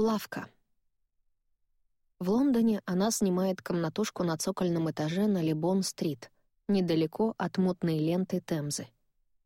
Лавка. В Лондоне она снимает комнатушку на цокольном этаже на Либон-стрит, недалеко от мутной ленты Темзы.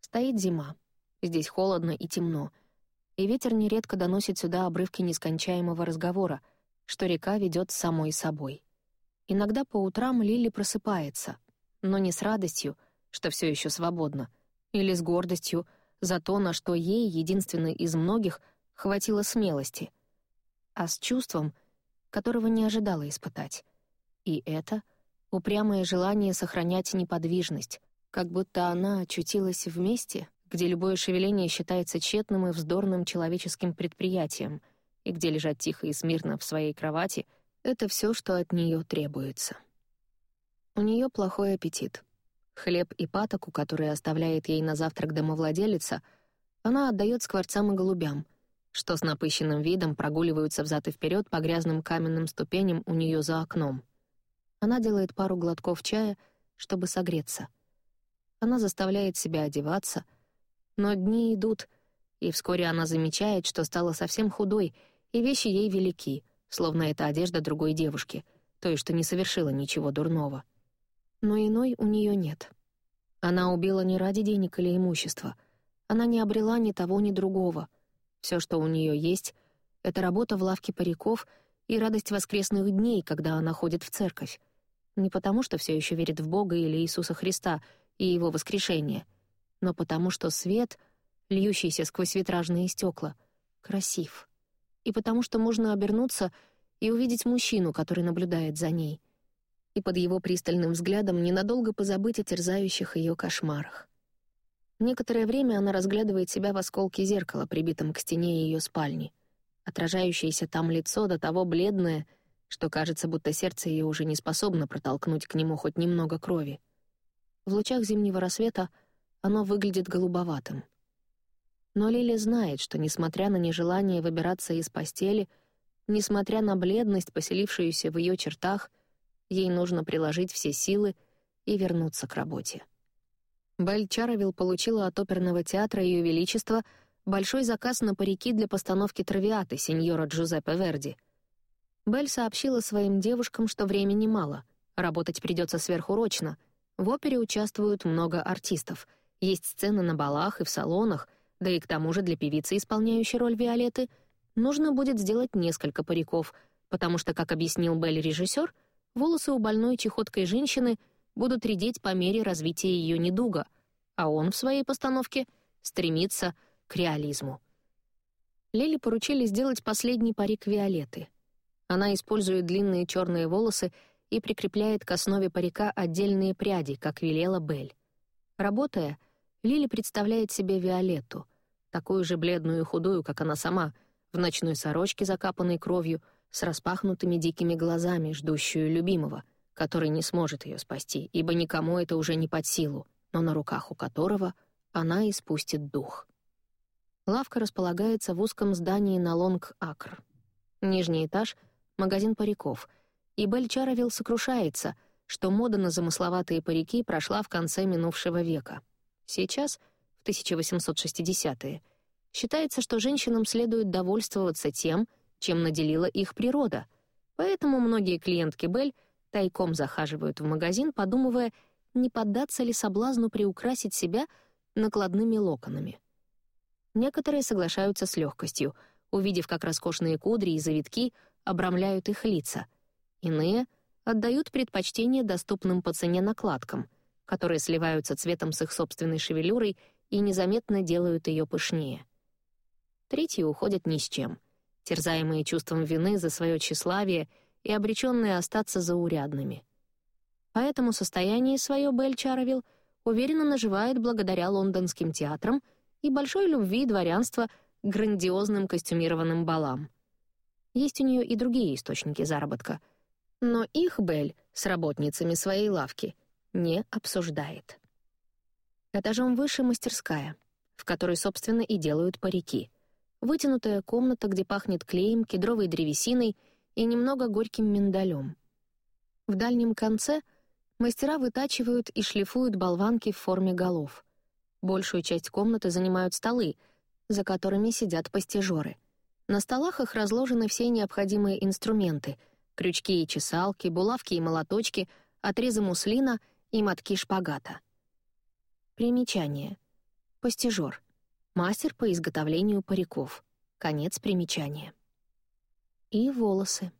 Стоит зима. Здесь холодно и темно. И ветер нередко доносит сюда обрывки нескончаемого разговора, что река ведет самой собой. Иногда по утрам Лили просыпается, но не с радостью, что все еще свободно, или с гордостью за то, на что ей, единственной из многих, хватило смелости — а с чувством, которого не ожидала испытать. И это — упрямое желание сохранять неподвижность, как будто она очутилась в месте, где любое шевеление считается тщетным и вздорным человеческим предприятием, и где лежать тихо и смирно в своей кровати — это все, что от нее требуется. У нее плохой аппетит. Хлеб и патоку, которые оставляет ей на завтрак домовладелица, она отдает скворцам и голубям — что с напыщенным видом прогуливаются взад и вперед по грязным каменным ступеням у нее за окном. Она делает пару глотков чая, чтобы согреться. Она заставляет себя одеваться, но дни идут, и вскоре она замечает, что стала совсем худой, и вещи ей велики, словно это одежда другой девушки, той, что не совершила ничего дурного. Но иной у нее нет. Она убила не ради денег или имущества. Она не обрела ни того, ни другого — все, что у нее есть, — это работа в лавке париков и радость воскресных дней, когда она ходит в церковь. Не потому, что все еще верит в Бога или Иисуса Христа и Его воскрешение, но потому, что свет, льющийся сквозь витражные стекла, красив. И потому, что можно обернуться и увидеть мужчину, который наблюдает за ней. И под его пристальным взглядом ненадолго позабыть о терзающих ее кошмарах. Некоторое время она разглядывает себя в осколке зеркала, прибитом к стене ее спальни. Отражающееся там лицо до того бледное, что кажется, будто сердце ее уже не способно протолкнуть к нему хоть немного крови. В лучах зимнего рассвета оно выглядит голубоватым. Но Лили знает, что, несмотря на нежелание выбираться из постели, несмотря на бледность, поселившуюся в ее чертах, ей нужно приложить все силы и вернуться к работе. Белль Чаровилл получила от оперного театра Ее Величества большой заказ на парики для постановки «Травиаты» сеньора Джузеппе Верди. Белль сообщила своим девушкам, что времени мало, работать придется сверхурочно. В опере участвуют много артистов, есть сцены на балах и в салонах, да и к тому же для певицы, исполняющей роль Виолетты, нужно будет сделать несколько париков, потому что, как объяснил Белль режиссер, волосы у больной чехоткой женщины — будут редеть по мере развития ее недуга, а он в своей постановке стремится к реализму. Лили поручили сделать последний парик Виолетты. Она использует длинные черные волосы и прикрепляет к основе парика отдельные пряди, как велела Бель. Работая, Лили представляет себе Виолетту, такую же бледную и худую, как она сама, в ночной сорочке, закапанной кровью, с распахнутыми дикими глазами, ждущую любимого — который не сможет ее спасти, ибо никому это уже не под силу, но на руках у которого она испустит дух. Лавка располагается в узком здании на Лонг-Акр. Нижний этаж — магазин париков, и Бель Чаровилл сокрушается, что мода на замысловатые парики прошла в конце минувшего века. Сейчас, в 1860-е, считается, что женщинам следует довольствоваться тем, чем наделила их природа, поэтому многие клиентки Бель тайком захаживают в магазин, подумывая, не поддаться ли соблазну приукрасить себя накладными локонами. Некоторые соглашаются с легкостью, увидев, как роскошные кудри и завитки обрамляют их лица. Иные отдают предпочтение доступным по цене накладкам, которые сливаются цветом с их собственной шевелюрой и незаметно делают ее пышнее. Третьи уходят ни с чем, терзаемые чувством вины за свое тщеславие — и обреченные остаться заурядными. Поэтому состояние свое Белль Чаровилл уверенно наживает благодаря лондонским театрам и большой любви дворянства к грандиозным костюмированным балам. Есть у нее и другие источники заработка, но их Белль с работницами своей лавки не обсуждает. Этажом выше мастерская, в которой, собственно, и делают парики. Вытянутая комната, где пахнет клеем, кедровой древесиной — и немного горьким миндалем. В дальнем конце мастера вытачивают и шлифуют болванки в форме голов. Большую часть комнаты занимают столы, за которыми сидят постижоры. На столах их разложены все необходимые инструменты — крючки и чесалки, булавки и молоточки, отрезы муслина и мотки шпагата. Примечание. Постижор. Мастер по изготовлению париков. Конец примечания. И волосы.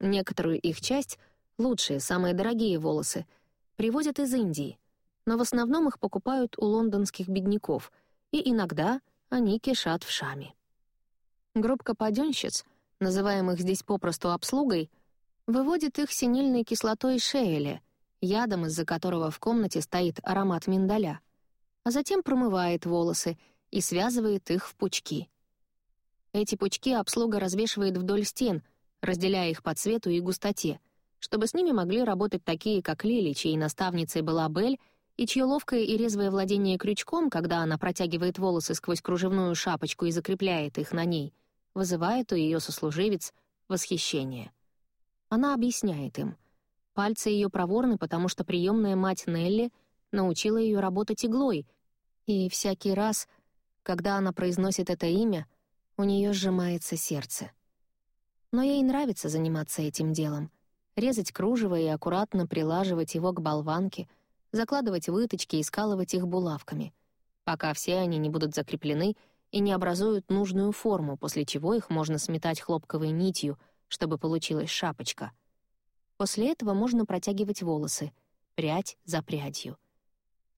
Некоторую их часть, лучшие, самые дорогие волосы, привозят из Индии, но в основном их покупают у лондонских бедняков, и иногда они кишат в шаме. Группка паденщиц, называемых здесь попросту обслугой, выводит их синильной кислотой шеэля, ядом из-за которого в комнате стоит аромат миндаля, а затем промывает волосы и связывает их в пучки. Эти пучки обслуга развешивает вдоль стен, разделяя их по цвету и густоте, чтобы с ними могли работать такие, как Лили, чьей наставницей была Белль, и чье ловкое и резвое владение крючком, когда она протягивает волосы сквозь кружевную шапочку и закрепляет их на ней, вызывает у ее сослуживец восхищение. Она объясняет им. Пальцы ее проворны, потому что приемная мать Нелли научила ее работать иглой, и всякий раз, когда она произносит это имя, у нее сжимается сердце. Но ей нравится заниматься этим делом — резать кружево и аккуратно прилаживать его к болванке, закладывать выточки и скалывать их булавками, пока все они не будут закреплены и не образуют нужную форму, после чего их можно сметать хлопковой нитью, чтобы получилась шапочка. После этого можно протягивать волосы, прядь за прядью.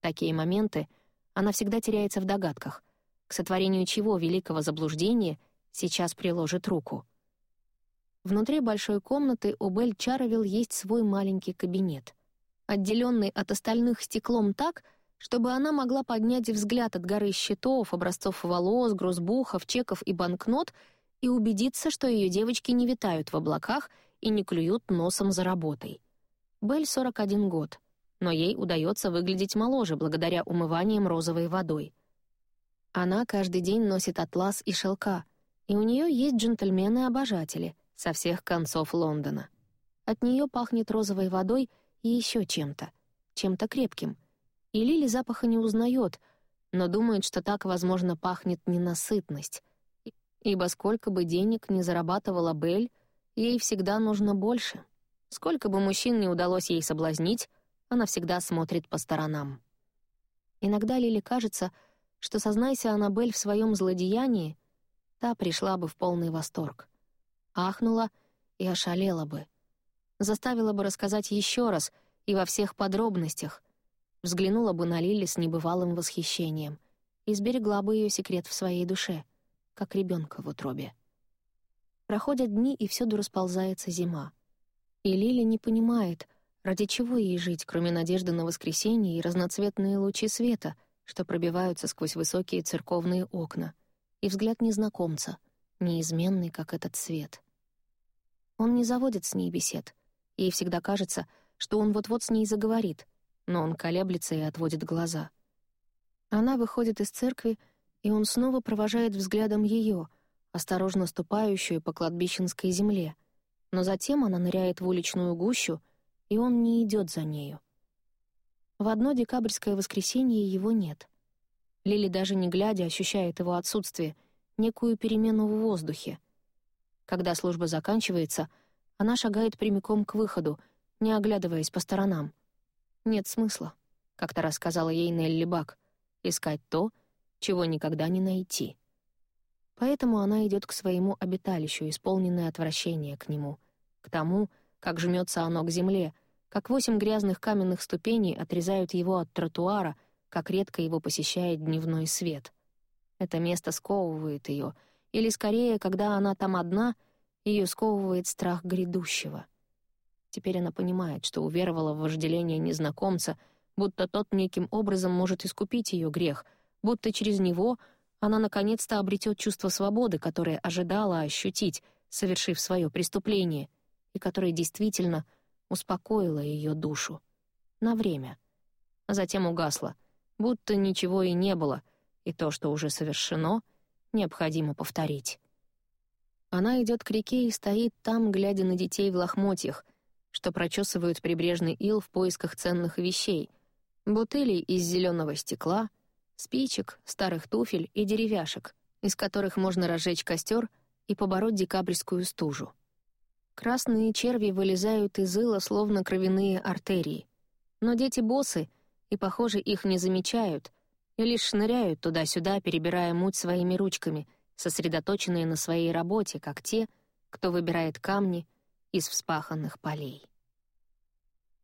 Такие моменты она всегда теряется в догадках, к сотворению чего великого заблуждения сейчас приложит руку. Внутри большой комнаты у Бель Чаровил есть свой маленький кабинет, отделенный от остальных стеклом так, чтобы она могла поднять взгляд от горы счетов, образцов волос, грузбухов, чеков и банкнот и убедиться, что ее девочки не витают в облаках и не клюют носом за работой. Бель 41 год, но ей удается выглядеть моложе благодаря умываниям розовой водой — она каждый день носит атлас и шелка, и у нее есть джентльмены-обожатели со всех концов Лондона. От нее пахнет розовой водой и еще чем-то, чем-то крепким. И Лили запаха не узнает, но думает, что так, возможно, пахнет ненасытность. Ибо сколько бы денег не зарабатывала Белль, ей всегда нужно больше. Сколько бы мужчин не удалось ей соблазнить, она всегда смотрит по сторонам. Иногда Лили кажется, что, сознайся Аннабель в своем злодеянии, та пришла бы в полный восторг. Ахнула и ошалела бы. Заставила бы рассказать еще раз и во всех подробностях. Взглянула бы на Лили с небывалым восхищением и сберегла бы ее секрет в своей душе, как ребенка в утробе. Проходят дни, и всюду расползается зима. И Лили не понимает, ради чего ей жить, кроме надежды на воскресенье и разноцветные лучи света — что пробиваются сквозь высокие церковные окна, и взгляд незнакомца, неизменный, как этот свет. Он не заводит с ней бесед. Ей всегда кажется, что он вот-вот с ней заговорит, но он колеблется и отводит глаза. Она выходит из церкви, и он снова провожает взглядом ее, осторожно ступающую по кладбищенской земле, но затем она ныряет в уличную гущу, и он не идет за нею. В одно декабрьское воскресенье его нет. Лили даже не глядя ощущает его отсутствие, некую перемену в воздухе. Когда служба заканчивается, она шагает прямиком к выходу, не оглядываясь по сторонам. «Нет смысла», — как-то рассказала ей Нелли Бак, «искать то, чего никогда не найти». Поэтому она идет к своему обиталищу, исполненное отвращение к нему, к тому, как жмется оно к земле — как восемь грязных каменных ступеней отрезают его от тротуара, как редко его посещает дневной свет. Это место сковывает ее, или скорее, когда она там одна, ее сковывает страх грядущего. Теперь она понимает, что уверовала в вожделение незнакомца, будто тот неким образом может искупить ее грех, будто через него она наконец-то обретет чувство свободы, которое ожидала ощутить, совершив свое преступление, и которое действительно — успокоила ее душу. На время. А затем угасла, будто ничего и не было, и то, что уже совершено, необходимо повторить. Она идет к реке и стоит там, глядя на детей в лохмотьях, что прочесывают прибрежный ил в поисках ценных вещей, бутылей из зеленого стекла, спичек, старых туфель и деревяшек, из которых можно разжечь костер и побороть декабрьскую стужу. Красные черви вылезают из ила, словно кровяные артерии. Но дети боссы, и, похоже, их не замечают, и лишь шныряют туда-сюда, перебирая муть своими ручками, сосредоточенные на своей работе, как те, кто выбирает камни из вспаханных полей.